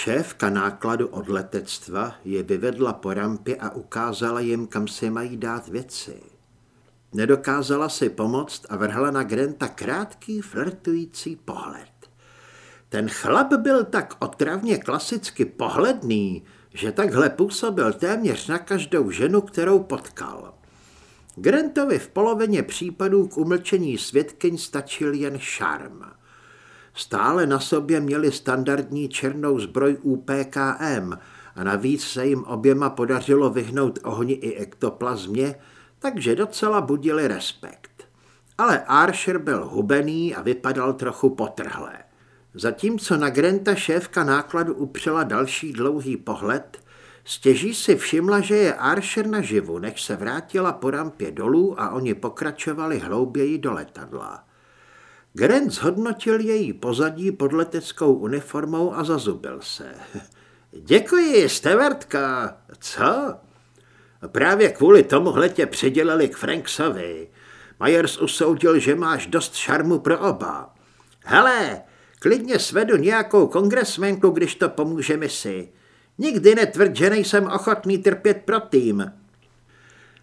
Šéfka nákladu od letectva je vyvedla po rampě a ukázala jim, kam si mají dát věci. Nedokázala si pomoct a vrhla na Granta krátký flirtující pohled. Ten chlap byl tak otravně klasicky pohledný, že takhle působil téměř na každou ženu, kterou potkal. Grantovi v polovině případů k umlčení svědkyň stačil jen šarm. Stále na sobě měli standardní černou zbroj UPKM a navíc se jim oběma podařilo vyhnout ohni i ektoplazmě, takže docela budili respekt. Ale Archer byl hubený a vypadal trochu potrhle. Zatímco na Granta šéfka nákladu upřela další dlouhý pohled, stěží si všimla, že je Archer naživu, než se vrátila po rampě dolů a oni pokračovali hlouběji do letadla. Grant zhodnotil její pozadí pod leteckou uniformou a zazubil se. Děkuji, stevartka. Co? Právě kvůli tomuhle tě přidělili k Franksovi. Myers usoudil, že máš dost šarmu pro oba. Hele, klidně svedu nějakou kongresmenku, když to pomůže misi. Nikdy netvrd, že nejsem ochotný trpět pro tým.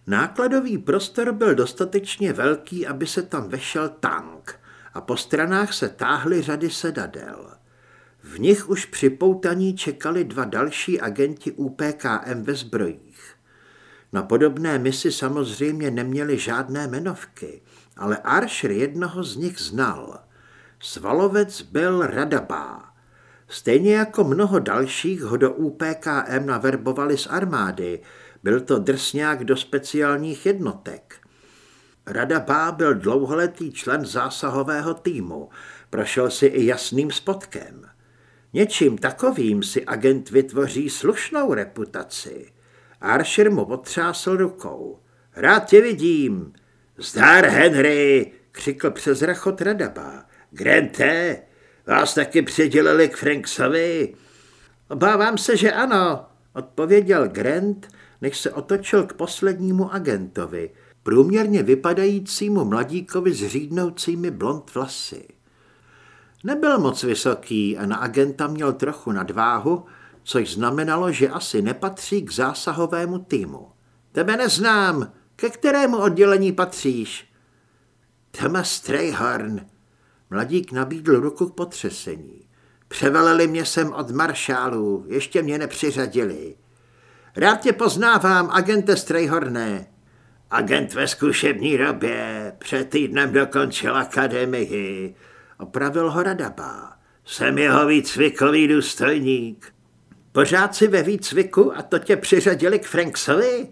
Nákladový prostor byl dostatečně velký, aby se tam vešel tank a po stranách se táhly řady sedadel. V nich už připoutaní čekali dva další agenti UPKM ve zbrojích. Na podobné misi samozřejmě neměli žádné jmenovky, ale Archer jednoho z nich znal. Svalovec byl Radabá. Stejně jako mnoho dalších ho do UPKM naverbovali z armády, byl to drsňák do speciálních jednotek. Radabá byl dlouholetý člen zásahového týmu, prošel si i jasným spotkem. Něčím takovým si agent vytvoří slušnou reputaci. Archer mu otřásl rukou. Rád tě vidím. Zdar, Henry, křikl přes rachot Radaba. Grante, vás taky přidělili k Franksovi? Obávám se, že ano, odpověděl Grant, než se otočil k poslednímu agentovi, průměrně vypadajícímu mladíkovi s řídnoucími blond vlasy. Nebyl moc vysoký a na agenta měl trochu nadváhu, což znamenalo, že asi nepatří k zásahovému týmu. Tebe neznám. Ke kterému oddělení patříš? Thomas Strayhorn. Mladík nabídl ruku k potřesení. Převeleli mě sem od maršálů, ještě mě nepřiřadili. Rád tě poznávám, agente Strayhorné. Agent ve zkušební době, před týdnem dokončil akademii. Opravil ho Radaba. Jsem jeho výcvikový důstojník. Pořád si ve výcviku a to tě přiřadili k Franksovi?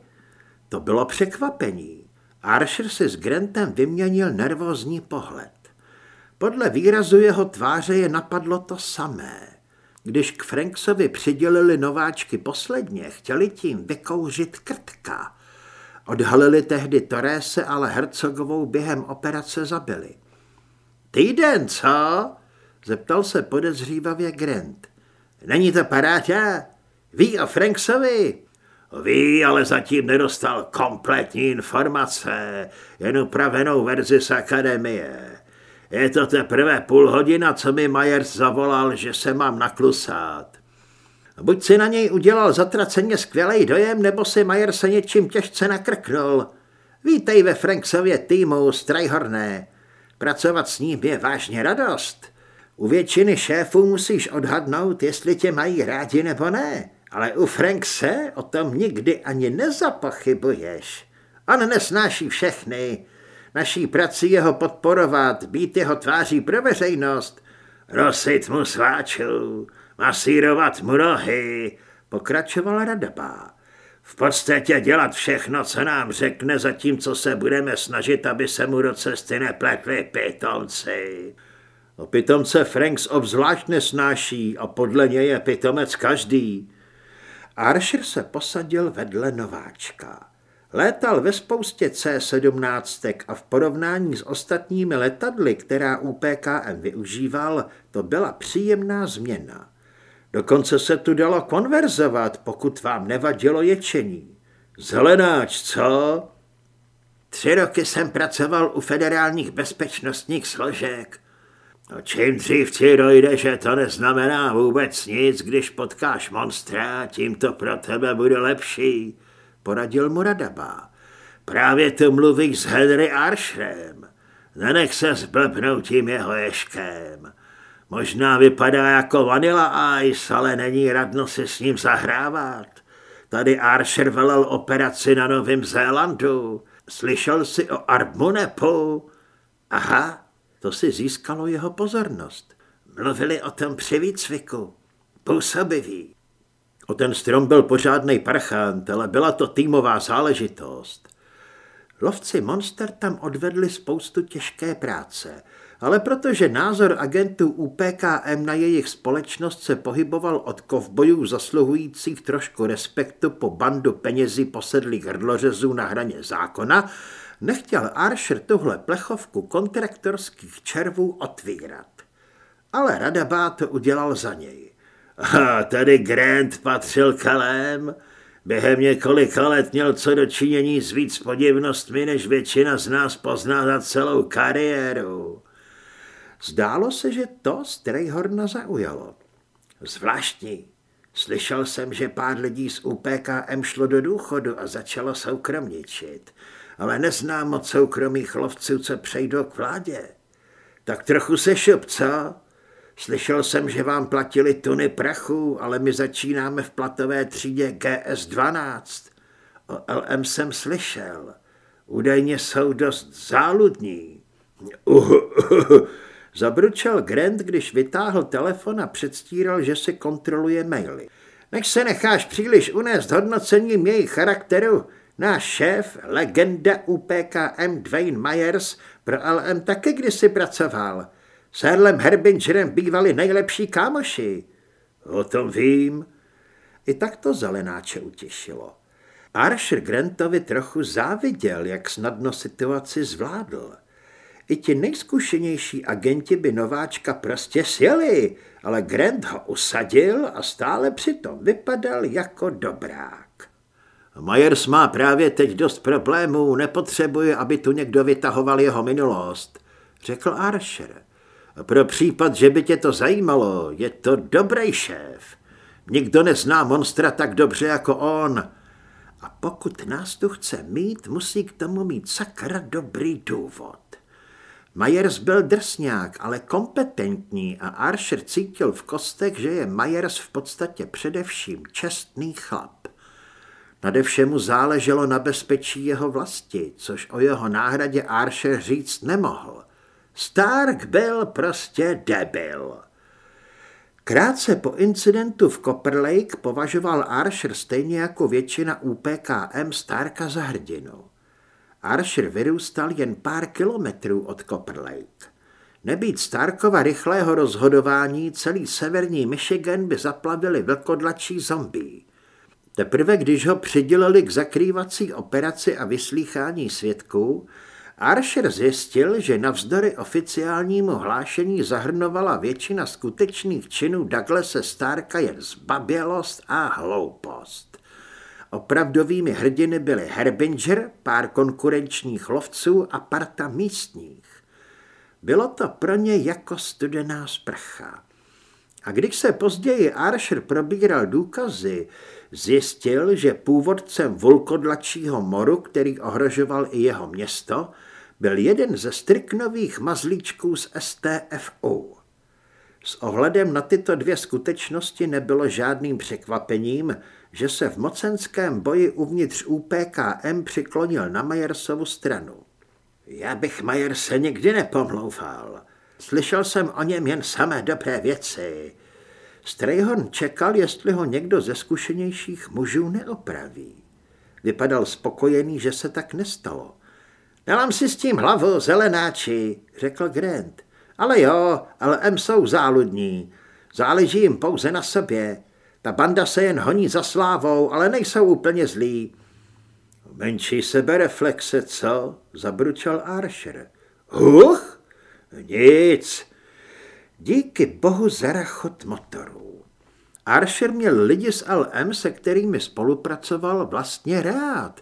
To bylo překvapení. Archer si s Grantem vyměnil nervózní pohled. Podle výrazu jeho tváře je napadlo to samé. Když k Franksovi přidělili nováčky posledně, chtěli tím vykouřit krtka. Odhalili tehdy Torese, ale hercogovou během operace zabili. Týden, co? Zeptal se podezřívavě Grant. Není to parátě? Ví o Franksovi? Ví, ale zatím nedostal kompletní informace, jen upravenou verzi z akademie. Je to teprve půl hodina, co mi Myers zavolal, že se mám naklusát. Buď si na něj udělal zatraceně skvělý dojem, nebo si Majer se něčím těžce nakrknul. Vítej ve Franksově týmu, Strajhorné. Pracovat s ním je vážně radost. U většiny šéfů musíš odhadnout, jestli tě mají rádi nebo ne, ale u Frankse o tom nikdy ani nezapochybuješ. On nesnáší všechny. Naší prací jeho podporovat, být jeho tváří pro veřejnost. Rosit mu sváčů, masírovat mu pokračovala Radabá. V podstatě dělat všechno, co nám řekne, zatímco se budeme snažit, aby se mu do cesty nepletli pitomci. O pitomce Franks obzvlášť nesnáší a podle něj je pitomec každý. Archer se posadil vedle nováčka. Létal ve spoustě C-17 a v porovnání s ostatními letadly, která UPKM využíval, to byla příjemná změna. Dokonce se tu dalo konverzovat, pokud vám nevadilo ječení. Zelenáč, co? Tři roky jsem pracoval u federálních bezpečnostních složek. No čím dřív ti dojde, že to neznamená vůbec nic, když potkáš monstra, tím to pro tebe bude lepší, poradil mu Radaba. Právě tu mluvíš s Henry Arshrem. Nenech se zblbnout tím jeho ješkem. Možná vypadá jako Vanilla Ice, ale není radno si s ním zahrávat. Tady Archer velel operaci na Novém Zélandu. Slyšel jsi o Arbmunepu? Aha, to si získalo jeho pozornost. Mluvili o tom při výcviku. Působivý. O ten strom byl pořádný parchant, ale byla to týmová záležitost. Lovci Monster tam odvedli spoustu těžké práce, ale protože názor agentů UPKM na jejich společnost se pohyboval od kovbojů zasluhujících trošku respektu po bandu penězí posedlých hrdlořezů na hraně zákona, nechtěl Archer tuhle plechovku kontraktorských červů otvírat. Ale Radabá to udělal za něj. A tady Grant patřil kalém, Během několika let měl co dočinění s víc podivnostmi, než většina z nás pozná za celou kariéru. Zdálo se, že to Strayhorna zaujalo. Zvláštní. Slyšel jsem, že pár lidí z UPKM šlo do důchodu a začalo soukromničit, ale neznám moc soukromých lovců, co přejdou k vládě. Tak trochu se šup, co? Slyšel jsem, že vám platili tuny prachu, ale my začínáme v platové třídě GS-12. O LM jsem slyšel. Údajně jsou dost záludní. Uh, uh, zabručel Grant, když vytáhl telefon a předstíral, že se kontroluje maily. Než se necháš příliš unést hodnocením jejich charakteru, náš šéf, legenda UPKM Dwayne Myers, pro LM taky kdysi pracoval. S Erlem Herbingerem bývali nejlepší kámoši. O tom vím. I tak to zelenáče utěšilo. Archer Grantovi trochu záviděl, jak snadno situaci zvládl. I ti nejzkušenější agenti by nováčka prostě sjeli, ale Grant ho usadil a stále přitom vypadal jako dobrák. Myers má právě teď dost problémů, nepotřebuje, aby tu někdo vytahoval jeho minulost, řekl Archer. Pro případ, že by tě to zajímalo, je to dobrý šéf. Nikdo nezná monstra tak dobře jako on. A pokud nás tu chce mít, musí k tomu mít sakra dobrý důvod. Myers byl drsňák, ale kompetentní a Archer cítil v kostech, že je Myers v podstatě především čestný chlap. Nade všemu záleželo na bezpečí jeho vlasti, což o jeho náhradě Archer říct nemohl. Stark byl prostě debil. Krátce po incidentu v Copper Lake považoval Archer stejně jako většina UPKM Starka za hrdinu. Archer vyrůstal jen pár kilometrů od Copper Lake. Nebýt Starkova rychlého rozhodování, celý severní Michigan by zaplavili vlkodlačí zombie. Teprve když ho přidělili k zakrývací operaci a vyslýchání svědků, Archer zjistil, že navzdory oficiálnímu hlášení zahrnovala většina skutečných činů Douglase Starka jen zbabělost a hloupost. Opravdovými hrdiny byly Herbinger, pár konkurenčních lovců a parta místních. Bylo to pro ně jako studená sprcha. A když se později Archer probíral důkazy, zjistil, že původcem vulkodlačího moru, který ohrožoval i jeho město, byl jeden ze striknových mazlíčků z STFU. S ohledem na tyto dvě skutečnosti nebylo žádným překvapením, že se v mocenském boji uvnitř UPKM přiklonil na Majersovu stranu. Já bych Majerse nikdy nepomlouval. Slyšel jsem o něm jen samé dobré věci. Strayhorn čekal, jestli ho někdo ze zkušenějších mužů neopraví. Vypadal spokojený, že se tak nestalo. Dám si s tím hlavu, zelenáči, řekl Grant. Ale jo, ale M jsou záludní. Záleží jim pouze na sobě. Ta banda se jen honí za slávou, ale nejsou úplně zlí. Menší sebereflexe, co? Zabručel Archer. Huch? Nic. Díky bohu za rachot motorů. Archer měl lidi z LM, se kterými spolupracoval vlastně rád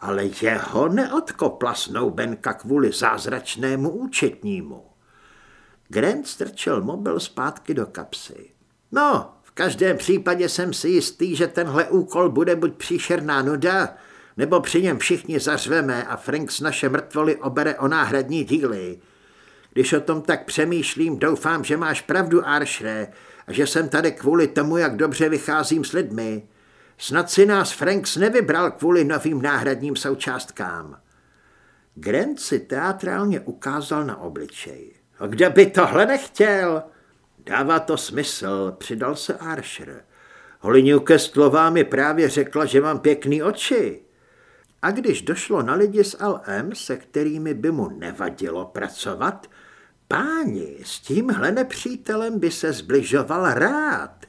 ale jeho neodkopla snoubenka kvůli zázračnému účetnímu. Grant strčil mobil zpátky do kapsy. No, každém případě jsem si jistý, že tenhle úkol bude buď příšerná nuda, nebo při něm všichni zařveme a Franks naše mrtvoly obere o náhradní díly. Když o tom tak přemýšlím, doufám, že máš pravdu, Aršre, a že jsem tady kvůli tomu, jak dobře vycházím s lidmi. Snad si nás Franks nevybral kvůli novým náhradním součástkám. Grant si teatrálně ukázal na obličej. A kde by tohle nechtěl? Dává to smysl, přidal se Archer. Holly Newcastlová mi právě řekla, že mám pěkný oči. A když došlo na lidi z LM, se kterými by mu nevadilo pracovat, páni, s tímhle nepřítelem by se zbližoval rád.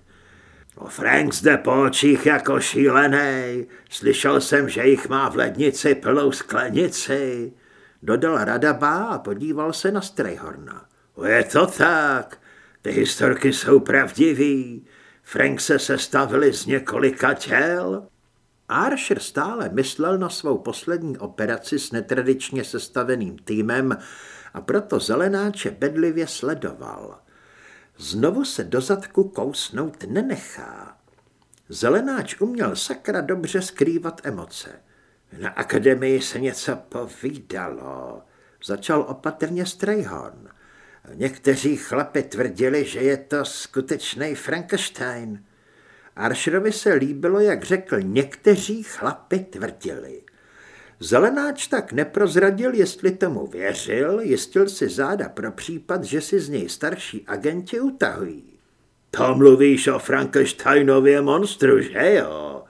No Frank zde po očích jako šílený. Slyšel jsem, že jich má v lednici plnou sklenici. Dodal Radaba a podíval se na Strayhorna. Je to tak. Ty historky jsou pravdivý. Frank se sestavili z několika těl. Archer stále myslel na svou poslední operaci s netradičně sestaveným týmem a proto zelenáče bedlivě sledoval. Znovu se do zadku kousnout nenechá. Zelenáč uměl sakra dobře skrývat emoce. Na akademii se něco povídalo. Začal opatrně Strayhorn. Někteří chlapi tvrdili, že je to skutečný Frankenstein. Aršerovi se líbilo, jak řekl, někteří chlapi tvrdili. Zelenáč tak neprozradil, jestli tomu věřil, jistil si záda pro případ, že si z něj starší agenti utahují. To mluvíš o Frankensteinově monstru, že jo?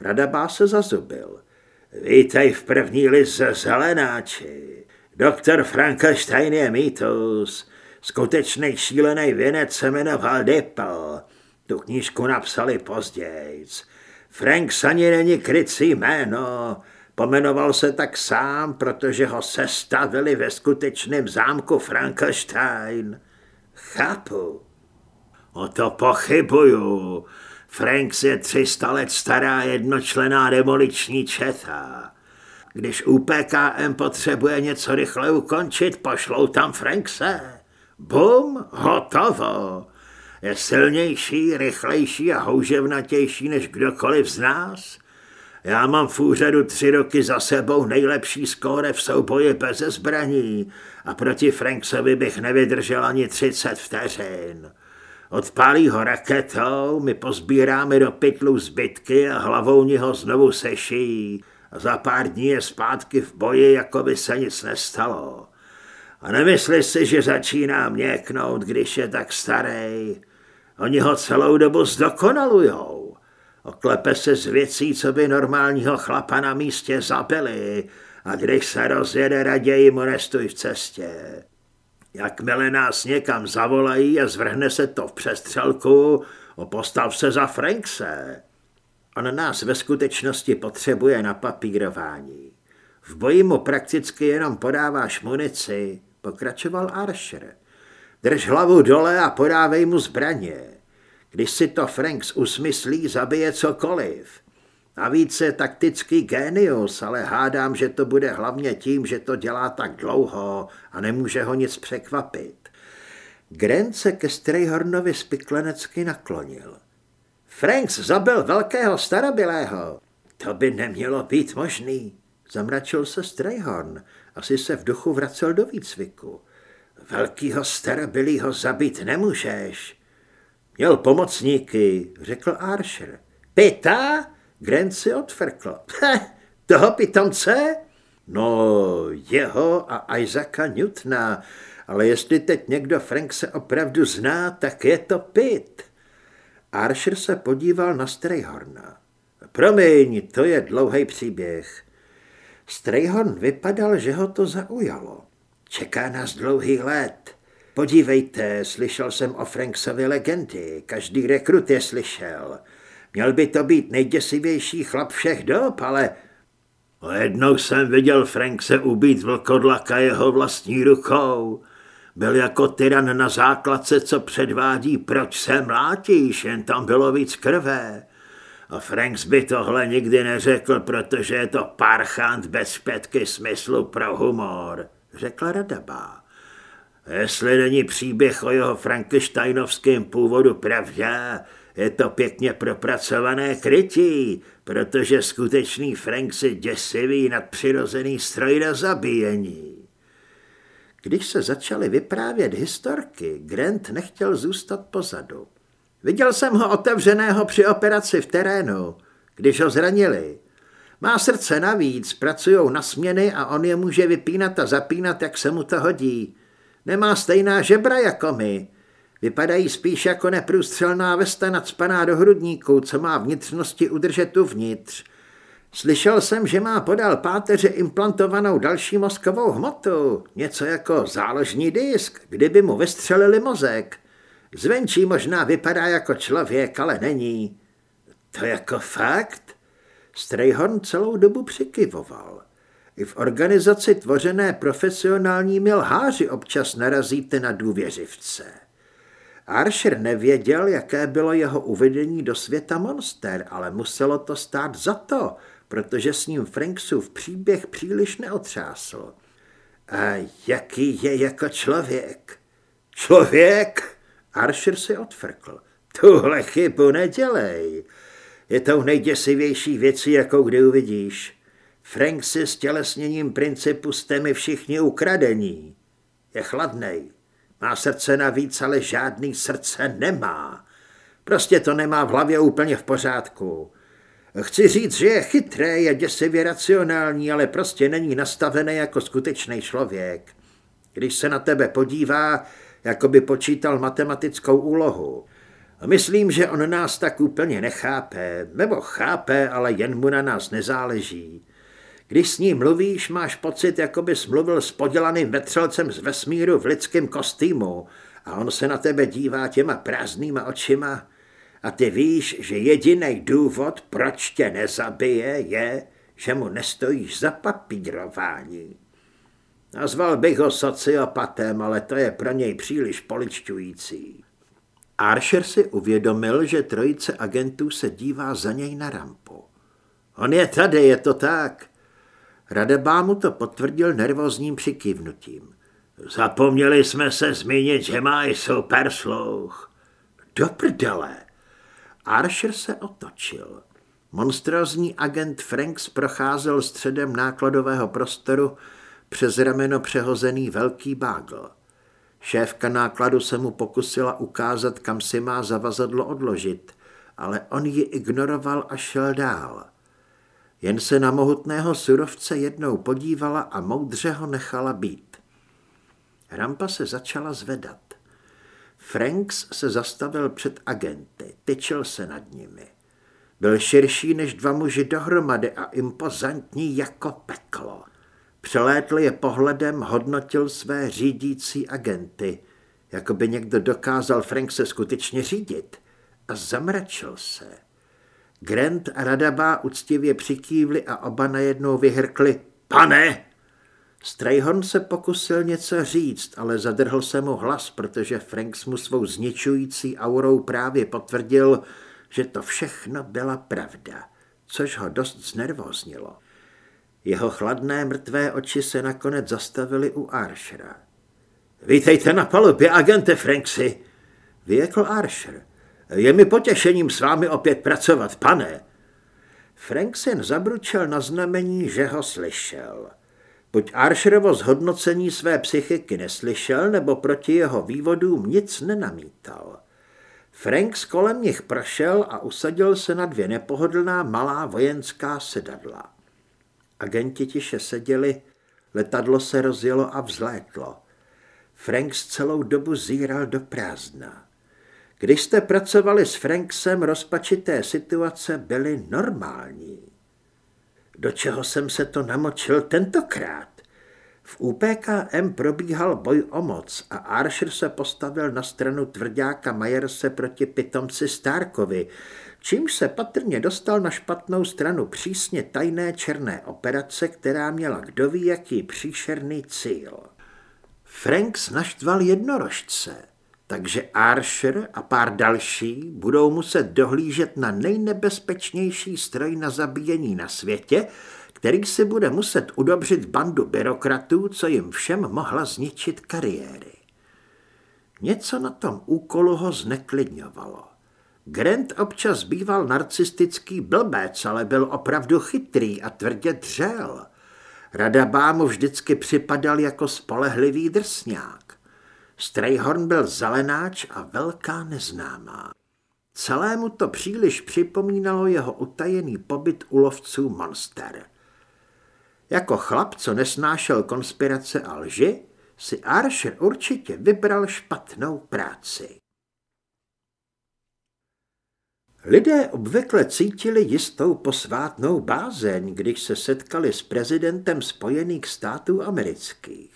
Radabá se zazubil. Vítej v první lize zelenáči. Doktor Frankenstein je mýtus. Skutečný šílený věnec se jmenoval Dippel. Tu knížku napsali později. Frank ani není krycí jméno. Pomenoval se tak sám, protože ho sestavili ve skutečném zámku Frankenstein. Chápu. O to pochybuju. Franks je 300 let stará jednočlená demoliční četa. Když UPKM potřebuje něco rychle ukončit, pošlou tam Frankse. Bum, hotovo. Je silnější, rychlejší a houževnatější než kdokoliv z nás. Já mám v úřadu tři roky za sebou nejlepší skóre v souboji bez zbraní a proti Franksovi bych nevydržel ani 30 vteřin. Odpálí ho raketou, my pozbíráme do pytlu zbytky a hlavou ho znovu seší a za pár dní je zpátky v boji, jako by se nic nestalo. A nemysli si, že začíná měknout, když je tak starý. Oni ho celou dobu zdokonalujou. Oklepe se z věcí, co by normálního chlapa na místě zabili a když se rozjede, raději mu nestuj v cestě. Jakmile nás někam zavolají a zvrhne se to v přestřelku, postav se za Frankse. On nás ve skutečnosti potřebuje na papírování. V boji mu prakticky jenom podáváš munici, pokračoval Archer. Drž hlavu dole a podávej mu zbraně. Když si to Franks usmyslí, zabije cokoliv. Navíc je taktický génius, ale hádám, že to bude hlavně tím, že to dělá tak dlouho a nemůže ho nic překvapit. Grant se ke Strayhornovi spiklenecky naklonil. Franks zabil velkého starobilého. To by nemělo být možný. Zamračil se Strayhorn. Asi se v duchu vracel do výcviku. Velkýho starobilýho zabít nemůžeš. Měl pomocníky, řekl Archer. Pita? Grant si odfrkl. toho pitomce? No, jeho a Isaaca Newtona, ale jestli teď někdo Frank se opravdu zná, tak je to Pitt. Archer se podíval na Strayhorna. Promiň, to je dlouhý příběh. Strayhorn vypadal, že ho to zaujalo. Čeká nás dlouhý let. Podívejte, slyšel jsem o Franksovi legendy, každý rekrut je slyšel. Měl by to být nejděsivější chlap všech dob, ale... Jednou jsem viděl Frankse ubít vlkodlaka jeho vlastní rukou. Byl jako tyran na základce, co předvádí, proč se mlátíš, jen tam bylo víc krve. A Franks by tohle nikdy neřekl, protože je to parchant bez špetky smyslu pro humor, řekla Radaba. Jestli není příběh o jeho frankensteinovském původu pravda, je to pěkně propracované krytí, protože skutečný Frank si děsivý nadpřirozený stroj na zabíjení. Když se začaly vyprávět historky, Grant nechtěl zůstat pozadu. Viděl jsem ho otevřeného při operaci v terénu, když ho zranili. Má srdce navíc, pracují na směny a on je může vypínat a zapínat, jak se mu to hodí. Nemá stejná žebra jako my. Vypadají spíš jako neprůstřelná vesta nadspaná do hrudníku, co má vnitřnosti udržet uvnitř. Slyšel jsem, že má podal páteře implantovanou další mozkovou hmotu, něco jako záložní disk, kdyby mu vystřelili mozek. Zvenčí možná vypadá jako člověk, ale není. To jako fakt? Strayhorn celou dobu přikyvoval. I v organizaci tvořené profesionálními lháři občas narazíte na důvěřivce. Archer nevěděl, jaké bylo jeho uvedení do světa monster, ale muselo to stát za to, protože s ním Franksův příběh příliš neotřásl. A jaký je jako člověk? Člověk? Archer si odfrkl. Tuhle chybu nedělej. Je to nejděsivější věcí, jakou kdy uvidíš. Frank si s tělesněním principu jste mi všichni ukradení. Je chladnej. Má srdce navíc, ale žádný srdce nemá. Prostě to nemá v hlavě úplně v pořádku. Chci říct, že je chytré, a děsivě racionální, ale prostě není nastavený jako skutečný člověk. Když se na tebe podívá, jako by počítal matematickou úlohu. Myslím, že on nás tak úplně nechápe, nebo chápe, ale jen mu na nás nezáleží. Když s ním mluvíš, máš pocit, jako bys mluvil s podělaným vetřelcem z vesmíru v lidském kostýmu a on se na tebe dívá těma prázdnýma očima a ty víš, že jediný důvod, proč tě nezabije, je, že mu nestojíš za papírování. Nazval bych ho sociopatem, ale to je pro něj příliš poličťující. Archer si uvědomil, že trojice agentů se dívá za něj na rampu. On je tady, je to tak. Radebá mu to potvrdil nervózním přikývnutím. Zapomněli jsme se zmínit, že má i super sluch. Do prdele. Archer se otočil. Monstrózní agent Franks procházel středem nákladového prostoru přes rameno přehozený velký bágl. Šéfka nákladu se mu pokusila ukázat, kam si má zavazadlo odložit, ale on ji ignoroval a šel dál. Jen se na mohutného surovce jednou podívala a moudře ho nechala být. Rampa se začala zvedat. Franks se zastavil před agenty, tyčil se nad nimi. Byl širší než dva muži dohromady a impozantní jako peklo. Přelétl je pohledem, hodnotil své řídící agenty, jako by někdo dokázal Frank se skutečně řídit a zamračil se. Grant a Radaba úctivě přikývli a oba najednou vyhrkli Pane! Strayhorn se pokusil něco říct, ale zadrhl se mu hlas, protože Franks mu svou zničující aurou právě potvrdil, že to všechno byla pravda, což ho dost znervoznilo. Jeho chladné mrtvé oči se nakonec zastavily u Archera. Vítejte na palubě, agente Franksy, vyjekl Archer. Je mi potěšením s vámi opět pracovat, pane. Franksen zabručel na znamení, že ho slyšel. Buď Archerovo zhodnocení své psychiky neslyšel, nebo proti jeho vývodům nic nenamítal. Franks kolem nich prošel a usadil se na dvě nepohodlná malá vojenská sedadla. Agenti tiše seděli, letadlo se rozjelo a vzlétlo. Franks celou dobu zíral do prázdna. Když jste pracovali s Franksem, rozpačité situace byly normální. Do čeho jsem se to namočil tentokrát? V UPKM probíhal boj o moc a Archer se postavil na stranu tvrdáka Majerse proti pitomci Starkovi, čímž se patrně dostal na špatnou stranu přísně tajné černé operace, která měla kdo ví jaký příšerný cíl. Franks naštval jednorožce, takže Archer a pár další budou muset dohlížet na nejnebezpečnější stroj na zabíjení na světě, který si bude muset udobřit bandu byrokratů, co jim všem mohla zničit kariéry. Něco na tom úkolu ho zneklidňovalo. Grant občas býval narcistický blbec, ale byl opravdu chytrý a tvrdě dřel. Radabá mu vždycky připadal jako spolehlivý drsňák. Strayhorn byl zelenáč a velká neznámá. Celému to příliš připomínalo jeho utajený pobyt u lovců monster. Jako chlap, co nesnášel konspirace a lži, si Archer určitě vybral špatnou práci. Lidé obvykle cítili jistou posvátnou bázeň, když se setkali s prezidentem Spojených států amerických.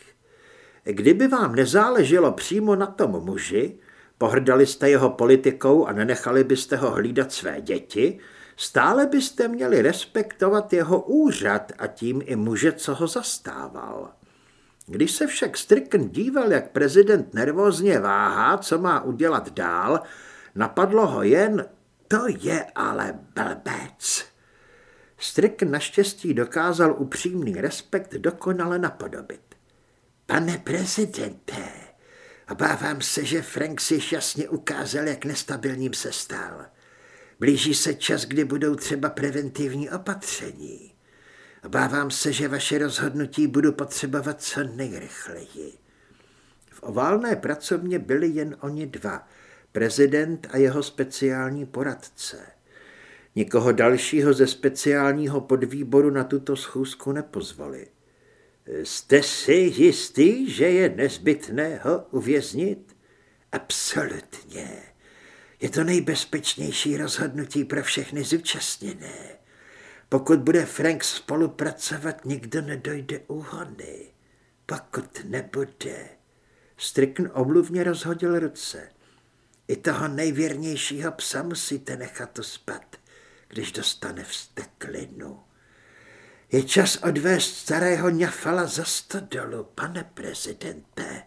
Kdyby vám nezáleželo přímo na tom muži, pohrdali jste jeho politikou a nenechali byste ho hlídat své děti, stále byste měli respektovat jeho úřad a tím i muže, co ho zastával. Když se však Stricken díval, jak prezident nervózně váhá, co má udělat dál, napadlo ho jen, to je ale blbec. Stricken naštěstí dokázal upřímný respekt dokonale napodobit. Pane prezidente, obávám se, že Frank si jasně ukázal, jak nestabilním se stal. Blíží se čas, kdy budou třeba preventivní opatření. Obávám se, že vaše rozhodnutí budu potřebovat co nejrychleji. V oválné pracovně byli jen oni dva, prezident a jeho speciální poradce. Nikoho dalšího ze speciálního podvýboru na tuto schůzku nepozvali. Jste si jistý, že je nezbytné ho uvěznit? Absolutně. Je to nejbezpečnější rozhodnutí pro všechny zúčastněné. Pokud bude Frank spolupracovat, nikdo nedojde úhony. Pokud nebude... Strickn omluvně rozhodil ruce. I toho nejvěrnějšího psa musíte nechat uspat, když dostane vsteklinu. Je čas odvést starého ňafala za stodolu, pane prezidente.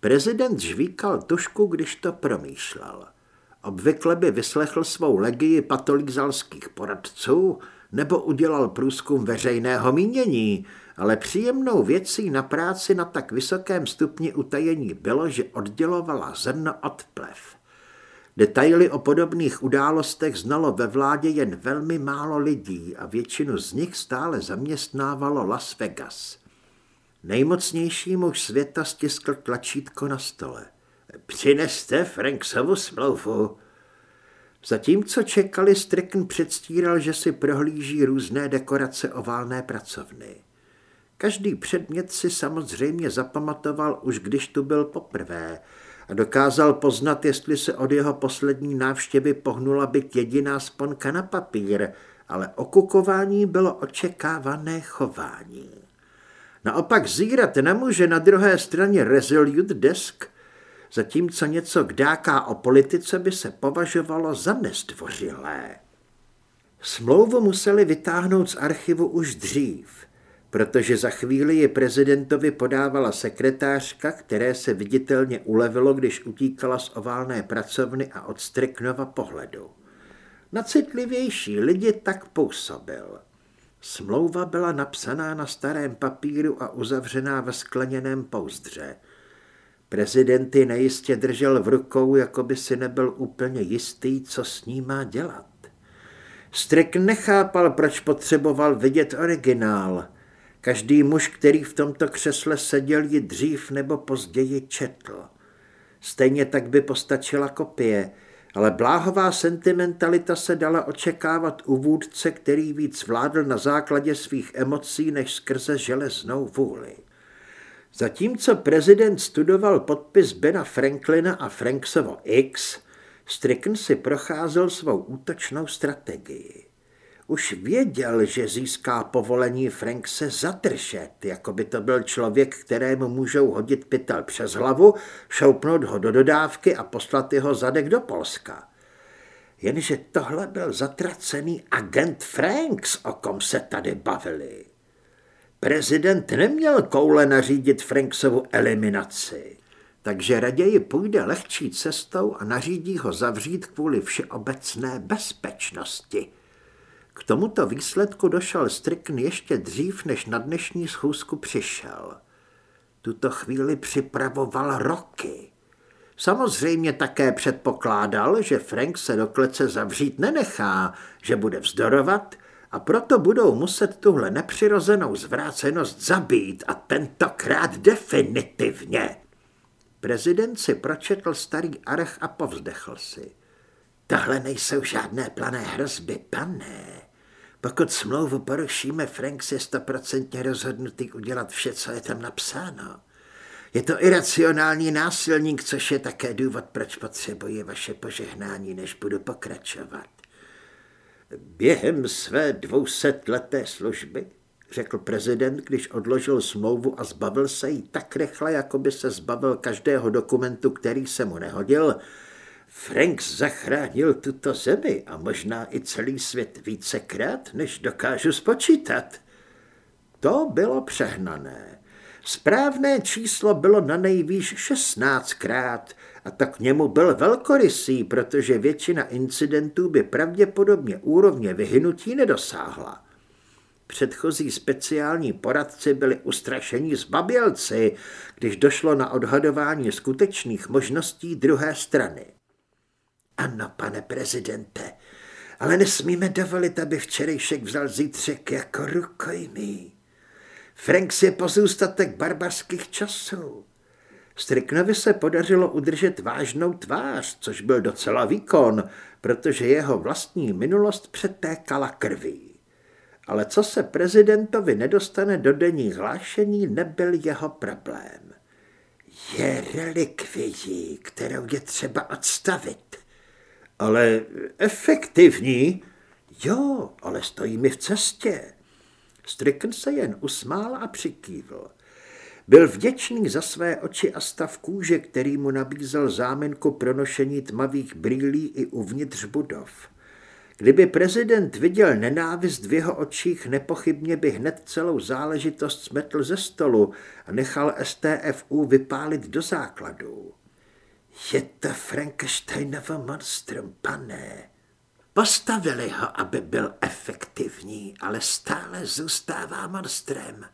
Prezident žvíkal tušku, když to promýšlel. Obvykle by vyslechl svou legii patolízalských poradců nebo udělal průzkum veřejného mínění, ale příjemnou věcí na práci na tak vysokém stupni utajení bylo, že oddělovala zrno od plev. Detaily o podobných událostech znalo ve vládě jen velmi málo lidí a většinu z nich stále zaměstnávalo Las Vegas. Nejmocnější muž světa stiskl tlačítko na stole. Přineste Franksovu smlouvu. Zatímco čekali, Strickn předstíral, že si prohlíží různé dekorace oválné pracovny. Každý předmět si samozřejmě zapamatoval už když tu byl poprvé a dokázal poznat, jestli se od jeho poslední návštěvy pohnula byt jediná sponka na papír, ale okukování bylo očekávané chování. Naopak zírat nemůže na druhé straně Resolute Desk, zatímco něco kdáká o politice by se považovalo za nezdvořilé. Smlouvu museli vytáhnout z archivu už dřív, protože za chvíli je prezidentovi podávala sekretářka, které se viditelně ulevilo, když utíkala z oválné pracovny a od Striknova pohledu. Na citlivější lidi tak působil. Smlouva byla napsaná na starém papíru a uzavřená ve skleněném pouzdře. Prezidenty nejistě držel v rukou, jako by si nebyl úplně jistý, co s ní má dělat. Strik nechápal, proč potřeboval vidět originál. Každý muž, který v tomto křesle seděl, ji dřív nebo později četl. Stejně tak by postačila kopie, ale bláhová sentimentalita se dala očekávat u vůdce, který víc vládl na základě svých emocí než skrze železnou vůli. Zatímco prezident studoval podpis Bena Franklina a Franksovo X, Strickn si procházel svou útočnou strategii. Už věděl, že získá povolení Frankse zadržet, jako by to byl člověk, kterému můžou hodit pytel přes hlavu, šoupnout ho do dodávky a poslat jeho zadek do Polska. Jenže tohle byl zatracený agent Franks, o kom se tady bavili. Prezident neměl koule nařídit Franksovu eliminaci, takže raději půjde lehčí cestou a nařídí ho zavřít kvůli všeobecné bezpečnosti. K tomuto výsledku došel Strickn ještě dřív, než na dnešní schůzku přišel. Tuto chvíli připravoval roky. Samozřejmě také předpokládal, že Frank se do klece zavřít nenechá, že bude vzdorovat a proto budou muset tuhle nepřirozenou zvrácenost zabít a tentokrát definitivně. Prezident si pročetl starý arch a povzdechl si. Tohle nejsou žádné plané hrozby, pane. Pokud smlouvu porušíme, Frank je stoprocentně rozhodnutý udělat vše, co je tam napsáno. Je to iracionální násilník, což je také důvod, proč potřebuji vaše požehnání, než budu pokračovat. Během své dvousetleté služby, řekl prezident, když odložil smlouvu a zbavil se jí tak rychle, jako by se zbavil každého dokumentu, který se mu nehodil, Frank zachránil tuto zemi a možná i celý svět vícekrát, než dokážu spočítat. To bylo přehnané. Správné číslo bylo na nejvýš šestnáctkrát a tak k němu byl velkorysý, protože většina incidentů by pravděpodobně úrovně vyhynutí nedosáhla. Předchozí speciální poradci byli ustrašení zbabělci, když došlo na odhadování skutečných možností druhé strany. Ano, pane prezidente, ale nesmíme dovolit, aby včerejšek vzal zítřek jako rukojmí. Franks je pozůstatek barbarských časů. Striknovi se podařilo udržet vážnou tvář, což byl docela výkon, protože jeho vlastní minulost přetékala krví. Ale co se prezidentovi nedostane do denní hlášení, nebyl jeho problém. Je relikvií, kterou je třeba odstavit. Ale efektivní? Jo, ale stojí mi v cestě. Strickn se jen usmál a přikývl. Byl vděčný za své oči a stav kůže, který mu nabízel záminku pro nošení tmavých brýlí i uvnitř budov. Kdyby prezident viděl nenávist v jeho očích, nepochybně by hned celou záležitost smetl ze stolu a nechal STFU vypálit do základů. Je to Frankensteinovo monstrum, pane. Postavili ho, aby byl efektivní, ale stále zůstává monstrem.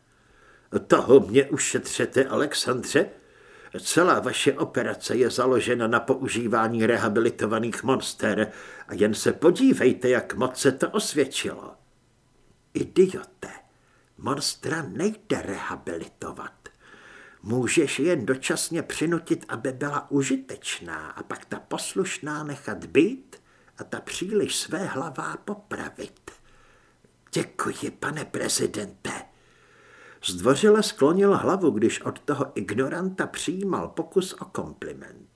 Toho mě ušetřete, Alexandře? Celá vaše operace je založena na používání rehabilitovaných monster a jen se podívejte, jak moc se to osvědčilo. Idiote, monstra nejde rehabilitovat. Můžeš jen dočasně přinutit, aby byla užitečná a pak ta poslušná nechat být a ta příliš své hlavá popravit. Děkuji, pane prezidente. Zdvořile sklonil hlavu, když od toho ignoranta přijímal pokus o kompliment.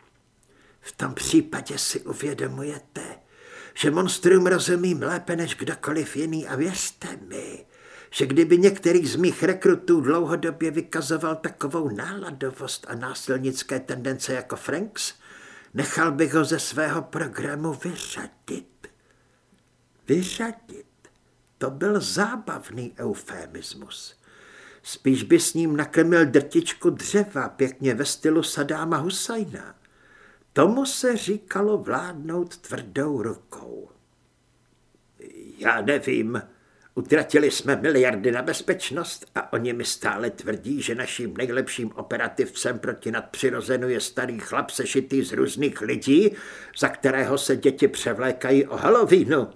V tom případě si uvědomujete, že monstrum rozumím lépe než kdokoliv jiný a věřte mi, že kdyby některý z mých rekrutů dlouhodobě vykazoval takovou náladovost a násilnické tendence jako Franks, nechal bych ho ze svého programu vyřadit. Vyřadit. To byl zábavný eufemismus. Spíš by s ním nakrmil drtičku dřeva pěkně ve stylu Sadáma Husajna. Tomu se říkalo vládnout tvrdou rukou. Já nevím, Utratili jsme miliardy na bezpečnost a oni mi stále tvrdí, že naším nejlepším operativcem proti nadpřirozenu je starý chlap sešitý z různých lidí, za kterého se děti převlékají o Halloweenu.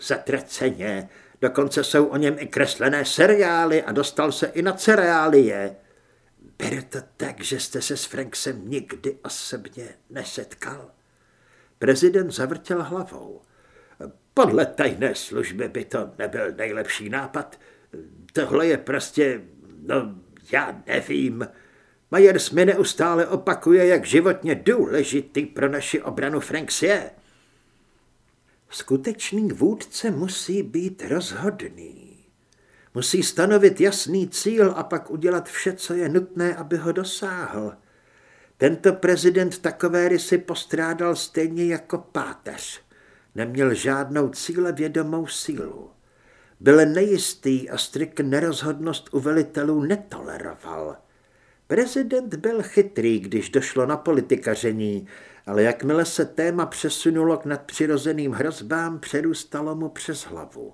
Zatraceně, dokonce jsou o něm i kreslené seriály a dostal se i na cereálie. Beru to tak, že jste se s Franksem nikdy osobně nesetkal. Prezident zavrtěl hlavou. Podle tajné služby by to nebyl nejlepší nápad. Tohle je prostě, no já nevím. Majers mi neustále opakuje, jak životně důležitý pro naši obranu Franks je. Skutečný vůdce musí být rozhodný. Musí stanovit jasný cíl a pak udělat vše, co je nutné, aby ho dosáhl. Tento prezident takové rysy postrádal stejně jako páteř. Neměl žádnou cíle vědomou sílu. Byl nejistý a strik nerozhodnost u velitelů netoleroval. Prezident byl chytrý, když došlo na politikaření, ale jakmile se téma přesunulo k nadpřirozeným hrozbám, přerůstalo mu přes hlavu.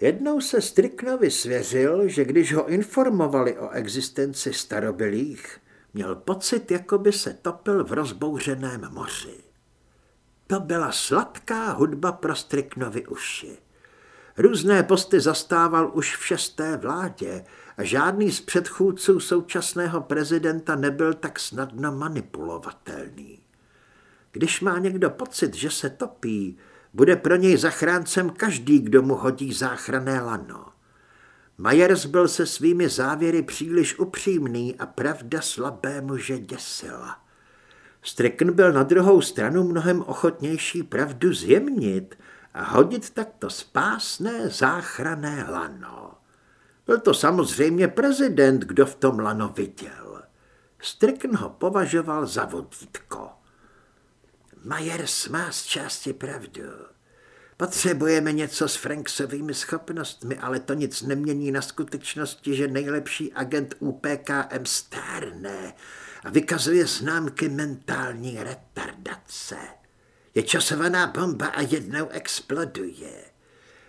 Jednou se Striknovi svěřil, že když ho informovali o existenci starobylých, Měl pocit, jako by se topil v rozbouřeném moři. To byla sladká hudba pro Striknovy uši. Různé posty zastával už v šesté vládě a žádný z předchůdců současného prezidenta nebyl tak snadno manipulovatelný. Když má někdo pocit, že se topí, bude pro něj zachráncem každý, kdo mu hodí záchranné lano. Majers byl se svými závěry příliš upřímný a pravda slabé muže děsila. Strickn byl na druhou stranu mnohem ochotnější pravdu zjemnit a hodit takto spásné záchrané lano. Byl to samozřejmě prezident, kdo v tom lano viděl. Strickn ho považoval za vodítko. Majers má z části pravdu. Potřebujeme něco s Franksovými schopnostmi, ale to nic nemění na skutečnosti, že nejlepší agent UPKM stárne a vykazuje známky mentální retardace. Je časovaná bomba a jednou exploduje.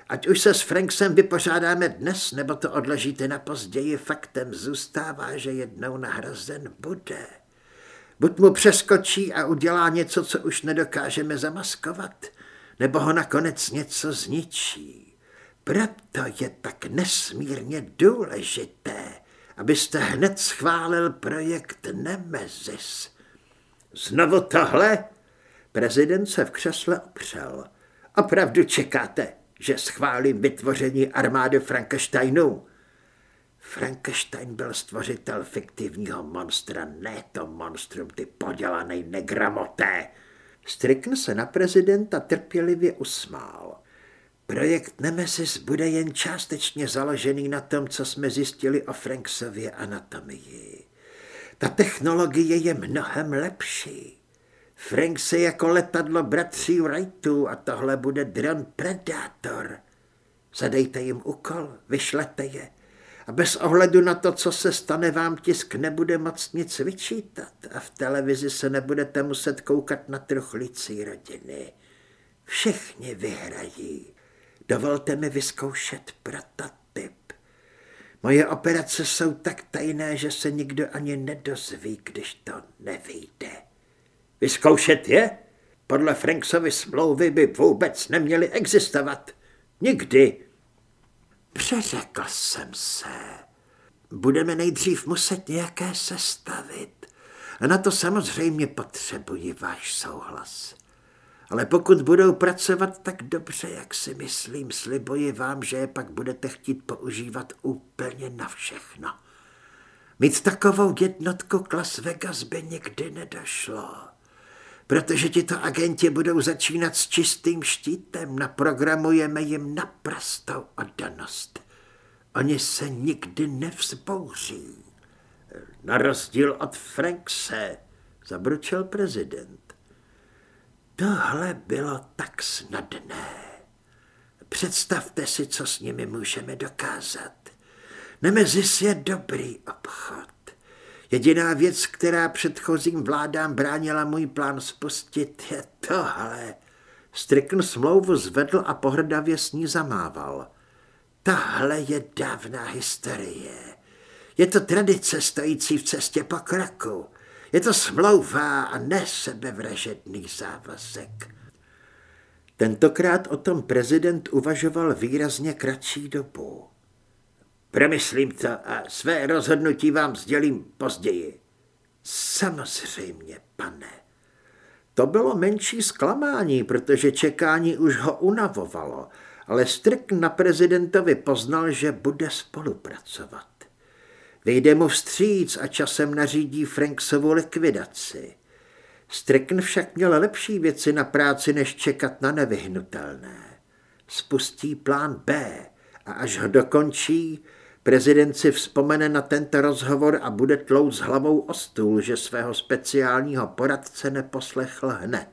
Ať už se s Franksem vypořádáme dnes, nebo to odložíte na později, faktem zůstává, že jednou nahrazen bude. Buď mu přeskočí a udělá něco, co už nedokážeme zamaskovat, nebo ho nakonec něco zničí. Proto je tak nesmírně důležité, abyste hned schválil projekt Nemezis. Znovu tohle? Prezident se v křesle opřel. Opravdu čekáte, že schválím vytvoření armády Frankensteinu? Frankenstein byl stvořitel fiktivního monstra, ne to monstrum, ty podělaný negramoté. Strickn se na prezidenta trpělivě usmál. Projekt Nemesis bude jen částečně založený na tom, co jsme zjistili o Franksově anatomii. Ta technologie je mnohem lepší. Franks je jako letadlo bratří Wrightů a tohle bude dron Predator. Zadejte jim úkol, vyšlete je a bez ohledu na to, co se stane, vám tisk nebude moc nic vyčítat a v televizi se nebudete muset koukat na truchlící rodiny. Všichni vyhrají. Dovolte mi vyzkoušet prototyp. Moje operace jsou tak tajné, že se nikdo ani nedozví, když to nevyjde. Vyzkoušet je? Podle Franksovy smlouvy by vůbec neměly existovat. Nikdy. Přeřekl jsem se. Budeme nejdřív muset nějaké sestavit. A na to samozřejmě potřebuji váš souhlas. Ale pokud budou pracovat tak dobře, jak si myslím, slibuji vám, že je pak budete chtít používat úplně na všechno. Mít takovou jednotku Las Vegas by nikdy nedošlo. Protože tito agenti budou začínat s čistým štítem, naprogramujeme jim naprostou oddanost. Oni se nikdy nevzbouří. Na rozdíl od Frankse, zabručel prezident. Tohle bylo tak snadné. Představte si, co s nimi můžeme dokázat. Nemezis je dobrý obchod. Jediná věc, která předchozím vládám bránila můj plán spustit, je tohle. Strikn smlouvu zvedl a pohrdavě s ní zamával. Tohle je dávná historie. Je to tradice stojící v cestě pokroku. Je to smlouva a ne sebevražedný závazek. Tentokrát o tom prezident uvažoval výrazně kratší dobu. Premyslím to a své rozhodnutí vám sdělím později. Samozřejmě, pane. To bylo menší zklamání, protože čekání už ho unavovalo, ale Strk na prezidentovi poznal, že bude spolupracovat. Vyjde mu vstříc a časem nařídí Franksovu likvidaci. Strickn však měl lepší věci na práci, než čekat na nevyhnutelné. Spustí plán B a až ho dokončí, prezident si vzpomene na tento rozhovor a bude tlout s hlavou o stůl, že svého speciálního poradce neposlechl hned.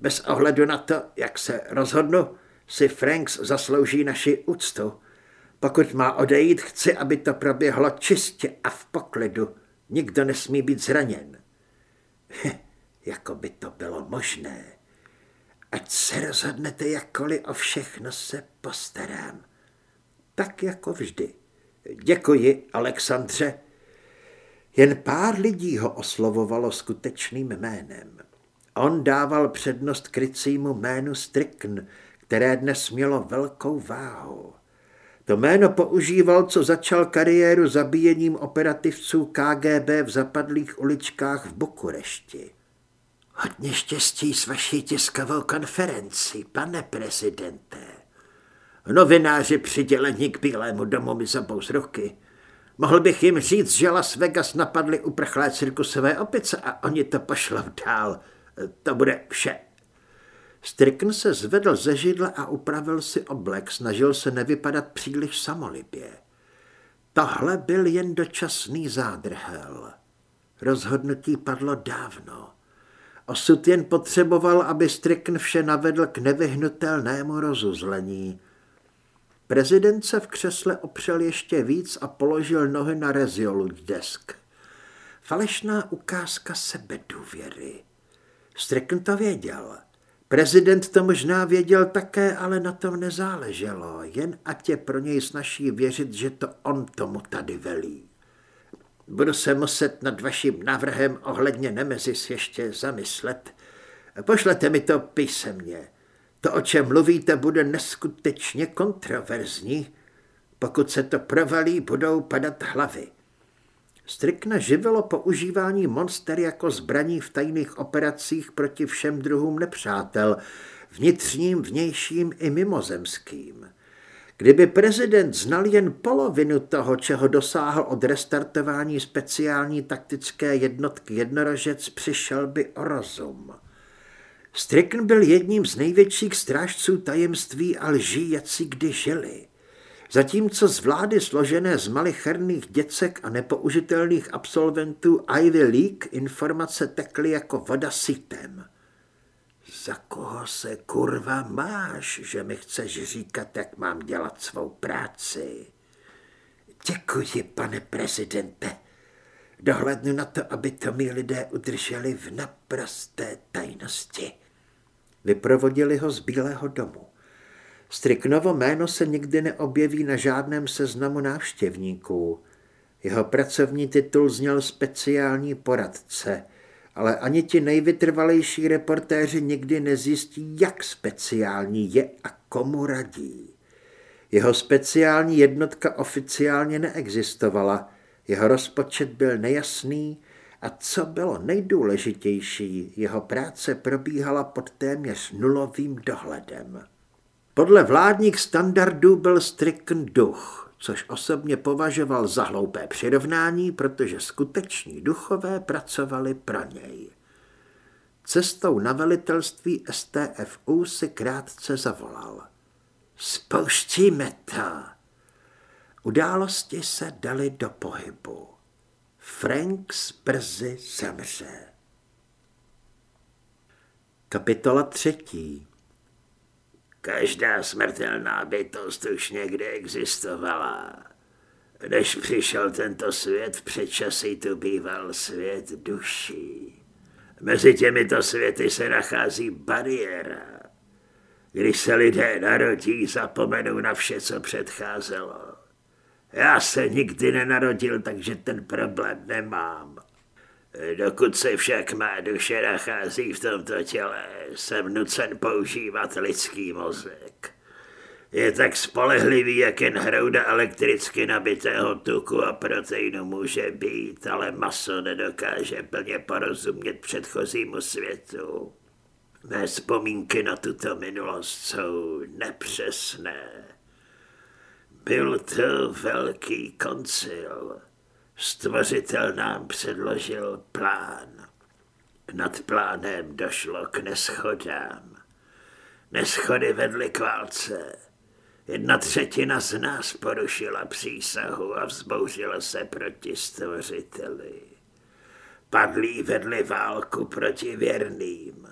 Bez ohledu na to, jak se rozhodnu, si Franks zaslouží naši úctu. Pokud má odejít, chci, aby to proběhlo čistě a v poklidu. Nikdo nesmí být zraněn. jako by to bylo možné. Ať se rozhodnete jakkoliv, o všechno se postarám. Tak jako vždy. Děkuji, Alexandře. Jen pár lidí ho oslovovalo skutečným jménem. On dával přednost krycímu jménu Strickn, které dnes mělo velkou váhu. To jméno používal, co začal kariéru zabíjením operativců KGB v zapadlých uličkách v Bukurešti. Hodně štěstí s vaší tiskovou konferencí, pane prezidente. Novináři přidělení k Bílému domu mi zabou z ruky. Mohl bych jim říct, že Las Vegas napadly uprchlé cirkusové opice a oni to pošlou dál. To bude vše. Strickn se zvedl ze židla a upravil si oblek, snažil se nevypadat příliš samolibě. Tohle byl jen dočasný zádrhel. Rozhodnutí padlo dávno. Osud jen potřeboval, aby Strickn vše navedl k nevyhnutelnému rozuzlení. Prezident se v křesle opřel ještě víc a položil nohy na Resolute desk. Falešná ukázka sebedůvěry. Strickn to věděl. Prezident to možná věděl také, ale na tom nezáleželo, jen ať je pro něj snaží věřit, že to on tomu tady velí. Budu se muset nad vaším návrhem ohledně Nemezis ještě zamyslet. Pošlete mi to písemně. To, o čem mluvíte, bude neskutečně kontroverzní. Pokud se to provalí, budou padat hlavy. Strikna živilo používání monster jako zbraní v tajných operacích proti všem druhům nepřátel, vnitřním, vnějším i mimozemským. Kdyby prezident znal jen polovinu toho, čeho dosáhl od restartování speciální taktické jednotky jednorožec, přišel by o rozum. Strickn byl jedním z největších strážců tajemství a lží, jací kdy žili. Zatímco z vlády složené z malicherných děcek a nepoužitelných absolventů Ivy League informace tekly jako voda sitem. Za koho se kurva máš, že mi chceš říkat, jak mám dělat svou práci? Děkuji, pane prezidente. Dohlednu na to, aby to mi lidé udrželi v naprosté tajnosti. Vyprovodili ho z Bílého domu. Striknovo jméno se nikdy neobjeví na žádném seznamu návštěvníků. Jeho pracovní titul zněl speciální poradce, ale ani ti nejvytrvalejší reportéři nikdy nezjistí, jak speciální je a komu radí. Jeho speciální jednotka oficiálně neexistovala, jeho rozpočet byl nejasný a co bylo nejdůležitější, jeho práce probíhala pod téměř nulovým dohledem. Podle vládních standardů byl stricken duch, což osobně považoval za hloupé přirovnání, protože skuteční duchové pracovali pro něj. Cestou na velitelství STFU si krátce zavolal. Spouštíme to. Události se daly do pohybu. Franks brzy zemře. Kapitola třetí Každá smrtelná bytost už někde existovala. Než přišel tento svět, v předčasí tu býval svět duší. Mezi těmito světy se nachází bariéra. Když se lidé narodí, zapomenou na vše, co předcházelo. Já se nikdy nenarodil, takže ten problém nemám. Dokud se však má duše nachází v tomto těle, jsem nucen používat lidský mozek. Je tak spolehlivý, jak jen hrouda elektricky nabitého tuku a proteinu může být, ale maso nedokáže plně porozumět předchozímu světu. Mé vzpomínky na tuto minulost jsou nepřesné. Byl to velký koncil Stvořitel nám předložil plán. Nad plánem došlo k neschodám. Neschody vedly k válce. Jedna třetina z nás porušila přísahu a vzbouřila se proti stvořiteli. Padlí vedli válku proti věrným.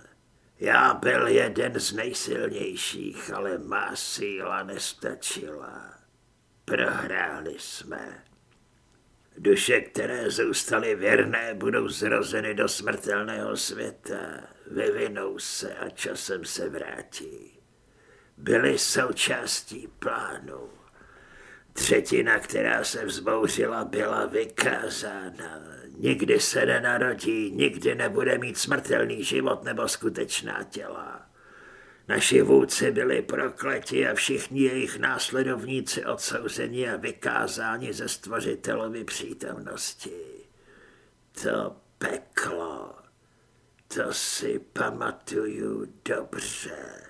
Já byl jeden z nejsilnějších, ale má síla nestačila. Prohráli jsme. Duše, které zůstaly věrné, budou zrozeny do smrtelného světa, vyvinou se a časem se vrátí. Byly součástí plánu. Třetina, která se vzbouřila, byla vykázána. Nikdy se nenarodí, nikdy nebude mít smrtelný život nebo skutečná těla. Naši vůdci byli prokleti a všichni jejich následovníci odsouzeni a vykázáni ze stvořitelovy přítomnosti. To peklo, to si pamatuju dobře.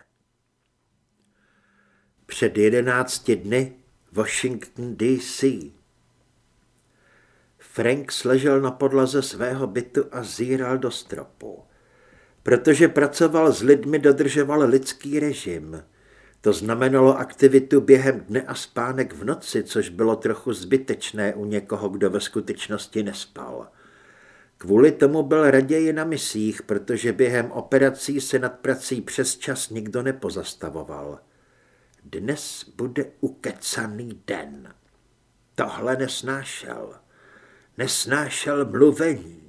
Před jedenácti dny Washington D.C. Frank ležel na podlaze svého bytu a zíral do stropu. Protože pracoval s lidmi, dodržoval lidský režim. To znamenalo aktivitu během dne a spánek v noci, což bylo trochu zbytečné u někoho, kdo ve skutečnosti nespal. Kvůli tomu byl raději na misích, protože během operací se nad prací přes čas nikdo nepozastavoval. Dnes bude ukecaný den. Tohle nesnášel. Nesnášel mluvení.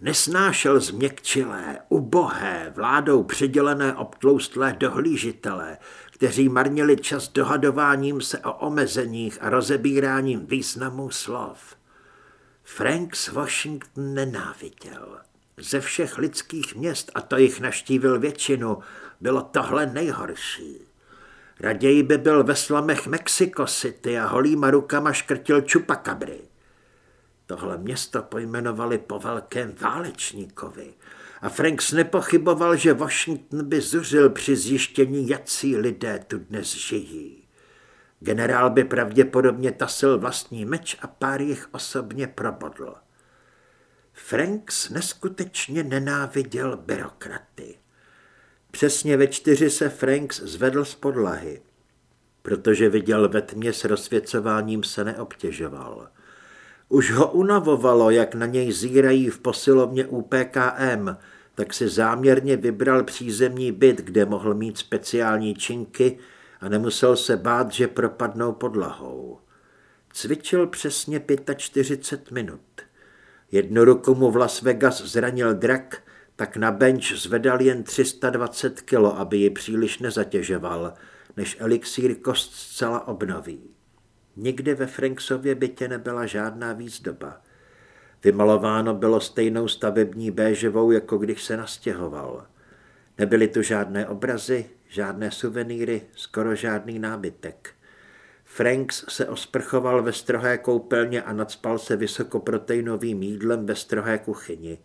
Nesnášel změkčilé, ubohé, vládou přidělené obtloustlé dohlížitele, kteří marnili čas dohadováním se o omezeních a rozebíráním významů slov. Franks Washington nenáviděl. Ze všech lidských měst, a to jich naštívil většinu, bylo tohle nejhorší. Raději by byl ve slamech Mexico City a holýma rukama škrtil čupakabry. Tohle město pojmenovali po velkém válečníkovi a Franks nepochyboval, že Washington by zuřil při zjištění, jací lidé tu dnes žijí. Generál by pravděpodobně tasil vlastní meč a pár jich osobně probodl. Franks neskutečně nenáviděl byrokraty. Přesně ve čtyři se Franks zvedl z podlahy. Protože viděl ve tmě s rozsvěcováním se neobtěžoval. Už ho unavovalo, jak na něj zírají v posilovně UPKM, tak si záměrně vybral přízemní byt, kde mohl mít speciální činky a nemusel se bát, že propadnou podlahou. Cvičil přesně 45 minut. Jednu ruku mu v Las Vegas zranil drak, tak na bench zvedal jen 320 kilo, aby ji příliš nezatěžoval, než elixír kost zcela obnoví. Nikdy ve Franksově bytě nebyla žádná výzdoba. Vymalováno bylo stejnou stavební béževou, jako když se nastěhoval. Nebyly tu žádné obrazy, žádné suvenýry, skoro žádný nábytek. Franks se osprchoval ve strohé koupelně a nadspal se vysokoproteinovým jídlem ve strohé kuchyni.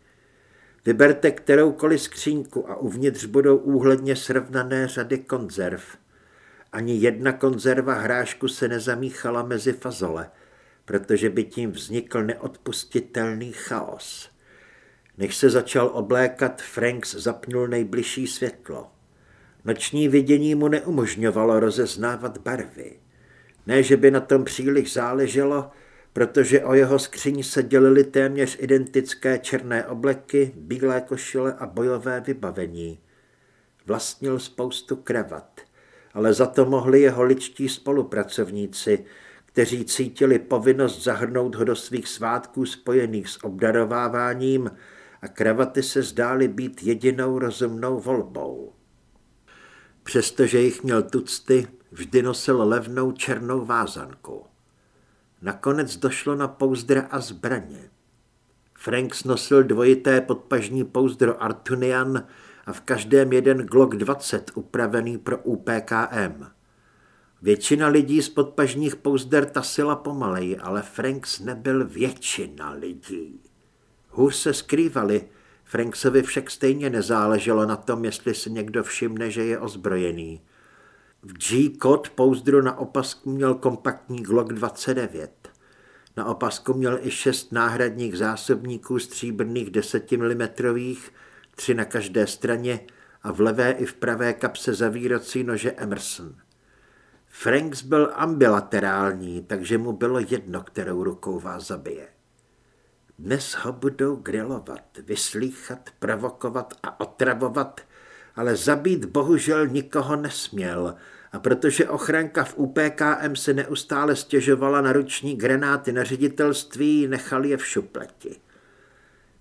Vyberte kteroukoliv skřínku a uvnitř budou úhledně srovnané řady konzerv. Ani jedna konzerva hrášku se nezamíchala mezi fazole, protože by tím vznikl neodpustitelný chaos. Než se začal oblékat, Franks zapnul nejbližší světlo. Noční vidění mu neumožňovalo rozeznávat barvy. Ne, že by na tom příliš záleželo, protože o jeho skříň se dělily téměř identické černé obleky, bílé košile a bojové vybavení. Vlastnil spoustu kravat, ale za to mohli jeho ličtí spolupracovníci, kteří cítili povinnost zahrnout ho do svých svátků spojených s obdarováváním a kravaty se zdály být jedinou rozumnou volbou. Přestože jich měl tucty, vždy nosil levnou černou vázanku. Nakonec došlo na pouzdra a zbraně. Franks nosil dvojité podpažní pouzdro Artunian a v každém jeden Glock 20 upravený pro UPKM. Většina lidí z podpažních pouzder tasila pomaleji, ale Franks nebyl většina lidí. Hůř se skrývali, Franksovi však stejně nezáleželo na tom, jestli si někdo všimne, že je ozbrojený. V G-Code pouzdru na opasku měl kompaktní Glock 29. Na opasku měl i šest náhradních zásobníků stříbrných 10 mm, tři na každé straně a v levé i v pravé kapse zavírací nože Emerson. Franks byl ambilaterální, takže mu bylo jedno, kterou rukou vás zabije. Dnes ho budou grilovat, vyslýchat, provokovat a otravovat, ale zabít bohužel nikoho nesměl a protože ochranka v UPKM se neustále stěžovala na ruční granáty na ředitelství, nechal je v šupleti.